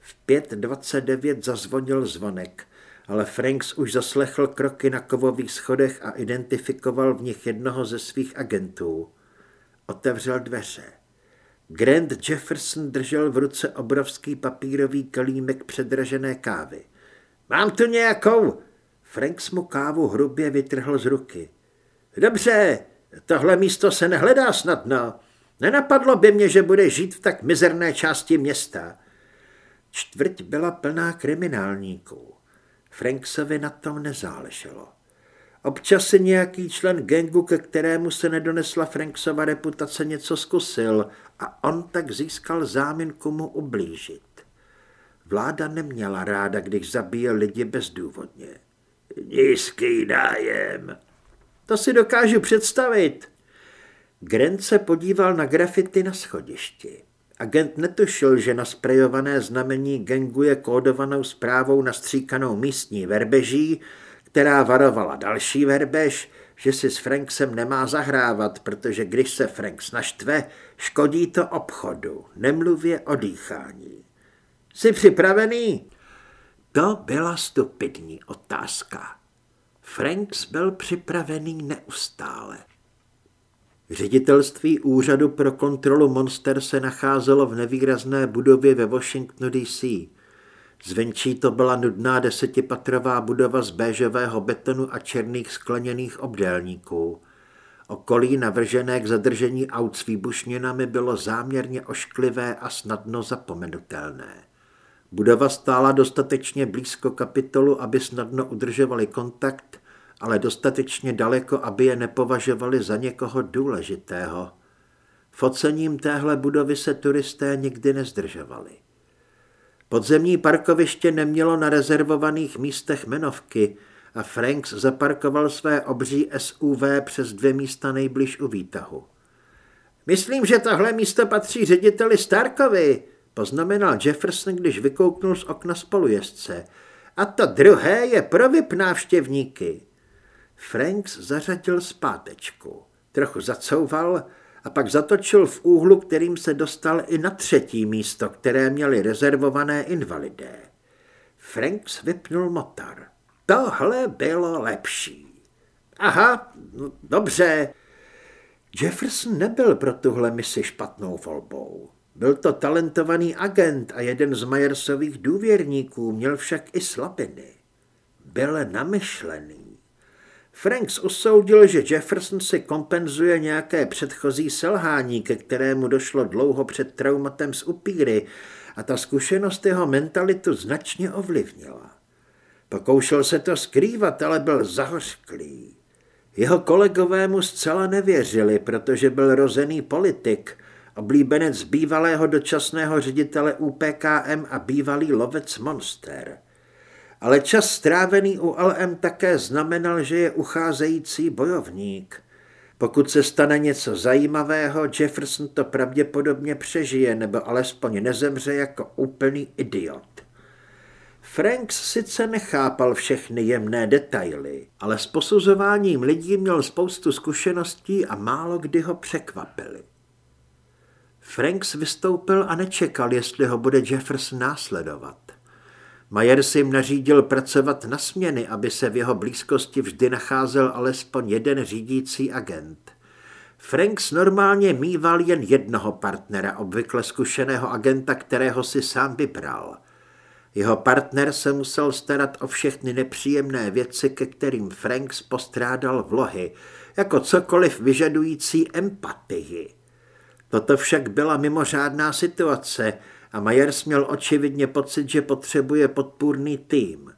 V 5.29 zazvonil zvonek, ale Franks už zaslechl kroky na kovových schodech a identifikoval v nich jednoho ze svých agentů. Otevřel dveře. Grant Jefferson držel v ruce obrovský papírový kalímek předražené kávy. Mám tu nějakou... Frank mu kávu hrubě vytrhl z ruky. Dobře, tohle místo se nehledá snadno. Nenapadlo by mě, že bude žít v tak mizerné části města. Čtvrť byla plná kriminálníků. Franksovi na tom nezáleželo. Občas si nějaký člen gengu, ke kterému se nedonesla Franksova reputace, něco zkusil a on tak získal záminku mu ublížit. Vláda neměla ráda, když zabíjel lidi bezdůvodně. Nízký nájem. To si dokážu představit. Grant se podíval na grafity na schodišti. Agent netušil, že na sprejované znamení gengu je kódovanou zprávou nastříkanou místní verbeží, která varovala další verbež, že si s Franksem nemá zahrávat, protože když se Franks naštve, škodí to obchodu, nemluvě o dýchání. Jsi připravený? To byla stupidní otázka. Franks byl připravený neustále. Ředitelství úřadu pro kontrolu monster se nacházelo v nevýrazné budově ve Washingtonu D.C. Zvenčí to byla nudná desetipatrová budova z béžového betonu a černých skleněných obdélníků. Okolí navržené k zadržení aut s výbušninami bylo záměrně ošklivé a snadno zapomenutelné. Budova stála dostatečně blízko kapitolu, aby snadno udržovali kontakt, ale dostatečně daleko, aby je nepovažovali za někoho důležitého. Focením téhle budovy se turisté nikdy nezdržovali. Podzemní parkoviště nemělo na rezervovaných místech menovky a Franks zaparkoval své obří SUV přes dvě místa nejbliž u výtahu. Myslím, že tohle místo patří řediteli Starkovi, poznamenal Jefferson, když vykouknul z okna spolujezdce. A to druhé je pro VIP návštěvníky. Franks zařadil zpátečku, trochu zacouval a pak zatočil v úhlu, kterým se dostal i na třetí místo, které měli rezervované invalidé. Franks vypnul motor. Tohle bylo lepší. Aha, no, dobře. Jefferson nebyl pro tuhle misi špatnou volbou. Byl to talentovaný agent a jeden z Majersových důvěrníků, měl však i slabiny. Byl namyšlený. Franks usoudil, že Jefferson si kompenzuje nějaké předchozí selhání, ke kterému došlo dlouho před traumatem z upíry a ta zkušenost jeho mentalitu značně ovlivnila. Pokoušel se to skrývat, ale byl zahořklý. Jeho kolegové mu zcela nevěřili, protože byl rozený politik, oblíbenec bývalého dočasného ředitele UPKM a bývalý lovec Monster ale čas strávený u LM také znamenal, že je ucházející bojovník. Pokud se stane něco zajímavého, Jefferson to pravděpodobně přežije nebo alespoň nezemře jako úplný idiot. Franks sice nechápal všechny jemné detaily, ale s posuzováním lidí měl spoustu zkušeností a málo kdy ho překvapili. Franks vystoupil a nečekal, jestli ho bude Jefferson následovat. Myers jim nařídil pracovat na směny, aby se v jeho blízkosti vždy nacházel alespoň jeden řídící agent. Franks normálně mýval jen jednoho partnera, obvykle zkušeného agenta, kterého si sám vybral. Jeho partner se musel starat o všechny nepříjemné věci, ke kterým Franks postrádal vlohy, jako cokoliv vyžadující empatii. Toto však byla mimořádná situace, a Myers měl očividně pocit, že potřebuje podpůrný tým.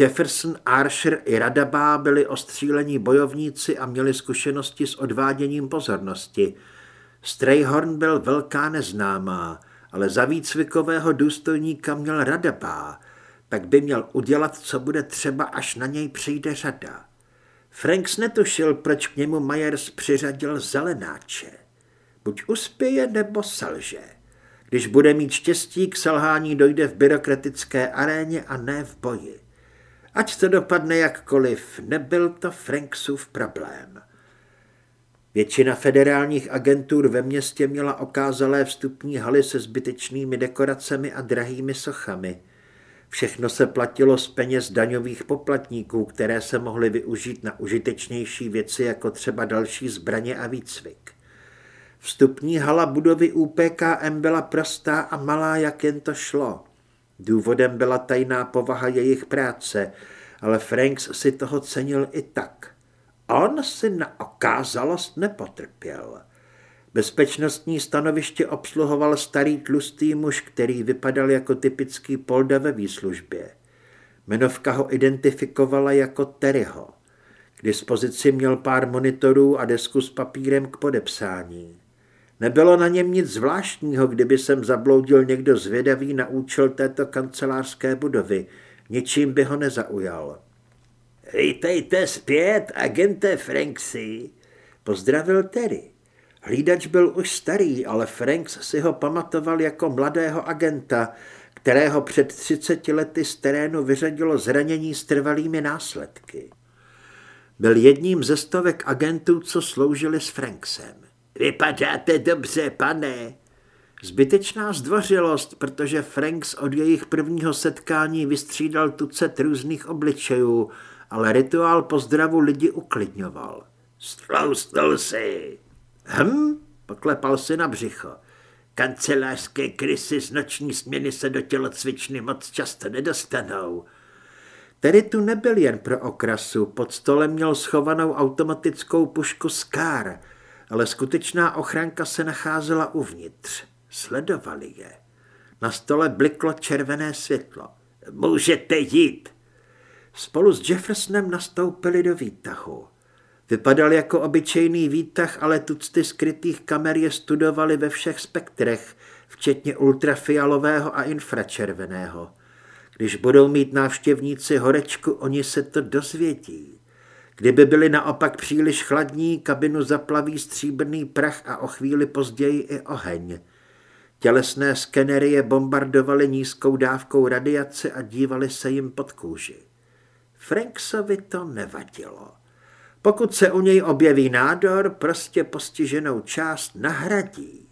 Jefferson, Archer i Radabá byli ostřílení bojovníci a měli zkušenosti s odváděním pozornosti. Strayhorn byl velká neznámá, ale za výcvikového důstojníka měl Radabá, tak by měl udělat, co bude třeba, až na něj přijde řada. Franks netušil, proč k němu Myers přiřadil zelenáče. Buď uspěje, nebo selže. Když bude mít štěstí, k selhání dojde v byrokratické aréně a ne v boji. Ať to dopadne jakkoliv, nebyl to Franksův problém. Většina federálních agentur ve městě měla okázalé vstupní haly se zbytečnými dekoracemi a drahými sochami. Všechno se platilo z peněz daňových poplatníků, které se mohly využít na užitečnější věci, jako třeba další zbraně a výcvik. Vstupní hala budovy UPKM byla prostá a malá, jak jen to šlo. Důvodem byla tajná povaha jejich práce, ale Franks si toho cenil i tak. On si na okázalost nepotrpěl. Bezpečnostní stanoviště obsluhoval starý tlustý muž, který vypadal jako typický polda ve výslužbě. Menovka ho identifikovala jako Terryho. K dispozici měl pár monitorů a desku s papírem k podepsání. Nebylo na něm nic zvláštního, kdyby sem zabloudil někdo zvědavý na účel této kancelářské budovy. Ničím by ho nezaujal. Vítejte zpět, agente Franksy, pozdravil Terry. Hlídač byl už starý, ale Franks si ho pamatoval jako mladého agenta, kterého před 30 lety z terénu vyřadilo zranění s trvalými následky. Byl jedním ze stovek agentů, co sloužili s Franksem. Vypadáte dobře, pane. Zbytečná zdvořilost, protože Franks od jejich prvního setkání vystřídal tucet různých obličejů, ale rituál pozdravu lidi uklidňoval. Stloustl si. Hm, poklepal si na břicho. Kancelářské krysy z noční směny se do tělocvičny moc často nedostanou. Tedy tu nebyl jen pro okrasu, pod stolem měl schovanou automatickou pušku Scar, ale skutečná ochranka se nacházela uvnitř. Sledovali je. Na stole bliklo červené světlo. Můžete jít. Spolu s Jeffersonem nastoupili do výtahu. Vypadal jako obyčejný výtah, ale tucty skrytých kamer je studovali ve všech spektrech, včetně ultrafialového a infračerveného. Když budou mít návštěvníci horečku, oni se to dozvědí. Kdyby byli naopak příliš chladní, kabinu zaplaví stříbrný prach a o chvíli později i oheň. Tělesné skenery je bombardovaly nízkou dávkou radiace a dívali se jim pod kůži. Franksovi to nevadilo. Pokud se u něj objeví nádor, prostě postiženou část nahradí.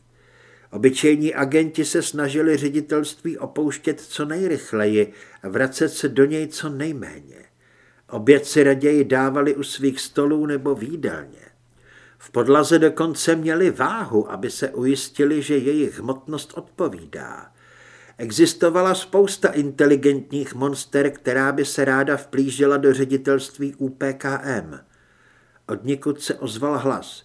Obyčejní agenti se snažili ředitelství opouštět co nejrychleji a vracet se do něj co nejméně. Oběd si raději dávali u svých stolů nebo výdelně. V podlaze dokonce měli váhu, aby se ujistili, že jejich hmotnost odpovídá. Existovala spousta inteligentních monster, která by se ráda vplížila do ředitelství UPKM. Od nikud se ozval hlas.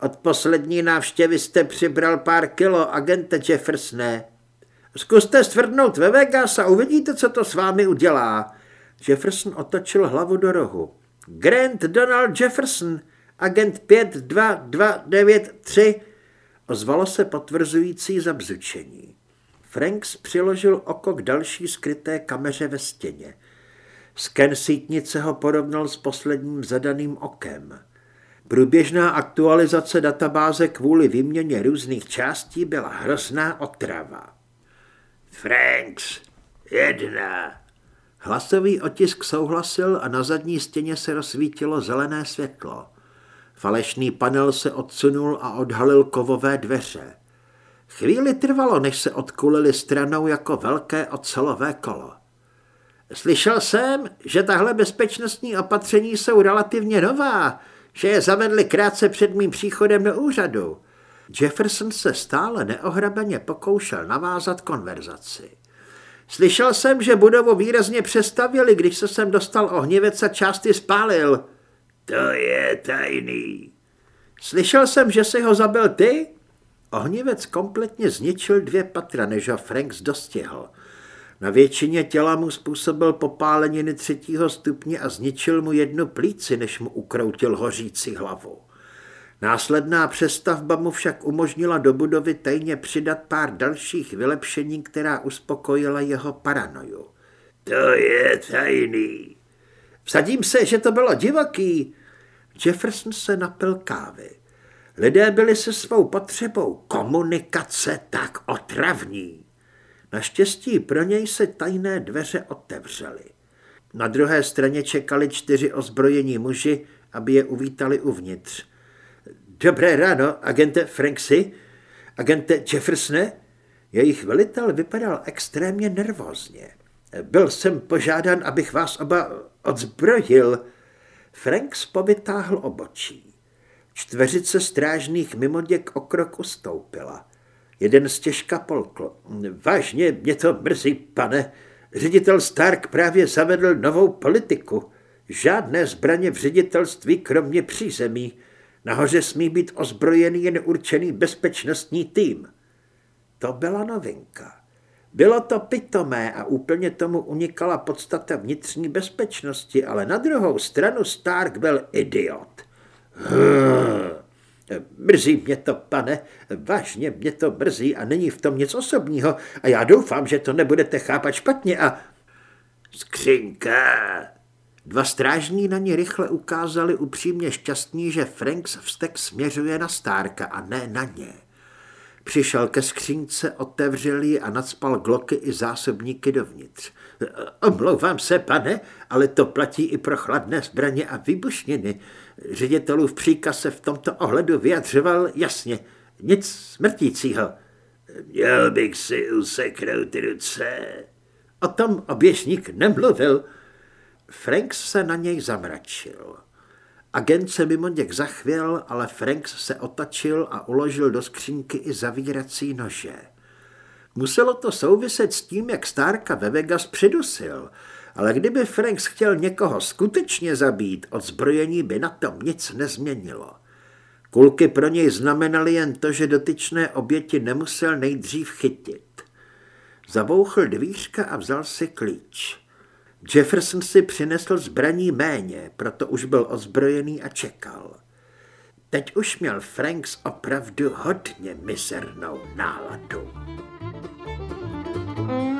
Od poslední návštěvy jste přibral pár kilo, agente Jeffersone. Zkuste stvrdnout ve Vegas a uvidíte, co to s vámi udělá. Jefferson otočil hlavu do rohu. Grant Donald Jefferson, agent 52293. Ozvalo se potvrzující zabzučení. Franks přiložil oko k další skryté kameře ve stěně. Sken sítnice ho porovnal s posledním zadaným okem. Průběžná aktualizace databáze kvůli výměně různých částí byla hrozná otrava. Franks, jedna. Hlasový otisk souhlasil a na zadní stěně se rozsvítilo zelené světlo. Falešný panel se odsunul a odhalil kovové dveře. Chvíli trvalo, než se odkulili stranou jako velké ocelové kolo. Slyšel jsem, že tahle bezpečnostní opatření jsou relativně nová, že je zavedli krátce před mým příchodem do úřadu. Jefferson se stále neohrabeně pokoušel navázat konverzaci. Slyšel jsem, že budovu výrazně přestavili, když se sem dostal ohnivec a části spálil. To je tajný. Slyšel jsem, že si ho zabil ty? Ohnivec kompletně zničil dvě patra, než ho Franks dostihl. Na většině těla mu způsobil popáleniny třetího stupně a zničil mu jednu plíci, než mu ukroutil hořící hlavu. Následná přestavba mu však umožnila do budovy tajně přidat pár dalších vylepšení, která uspokojila jeho paranoju. To je tajný. Vsadím se, že to bylo divoký. Jefferson se napil kávy. Lidé byli se svou potřebou komunikace tak otravní. Naštěstí pro něj se tajné dveře otevřely. Na druhé straně čekali čtyři ozbrojení muži, aby je uvítali uvnitř. Dobré ráno, agente Franksy, agente Jeffersone. Jejich velitel vypadal extrémně nervózně. Byl jsem požádán, abych vás oba odzbrojil. Franks povytáhl obočí. Čtveřice strážných mimoděk o krok ustoupila. Jeden z těžka polkl. Vážně mě to mrzí, pane. Ředitel Stark právě zavedl novou politiku. Žádné zbraně v ředitelství kromě přízemí. Nahoře smí být ozbrojený jen určený bezpečnostní tým. To byla novinka. Bylo to pitomé a úplně tomu unikala podstata vnitřní bezpečnosti, ale na druhou stranu Stark byl idiot. Mrzí mě to, pane, vážně mě to mrzí a není v tom nic osobního a já doufám, že to nebudete chápat špatně a... Skřínka! Dva strážní na ní rychle ukázali upřímně šťastní, že Franks vztek směřuje na Stárka a ne na ně. Přišel ke skřínce, otevřel ji a nadspal gloky i zásobníky dovnitř. Omlouvám se, pane, ale to platí i pro chladné zbraně a výbušniny. Ředitelův příkaz se v tomto ohledu vyjadřoval jasně. Nic smrtícího. Měl bych si useknout ruce. O tom oběžník nemluvil. Franks se na něj zamračil. Agent se mimo něk zachvěl, ale Franks se otačil a uložil do skřínky i zavírací nože. Muselo to souviset s tím, jak Stárka ve Vegas přidusil, ale kdyby Franks chtěl někoho skutečně zabít, odzbrojení by na tom nic nezměnilo. Kulky pro něj znamenaly jen to, že dotyčné oběti nemusel nejdřív chytit. Zabouchl dvířka a vzal si klíč. Jefferson si přinesl zbraní méně, proto už byl ozbrojený a čekal. Teď už měl Franks opravdu hodně mizernou náladu. Mm.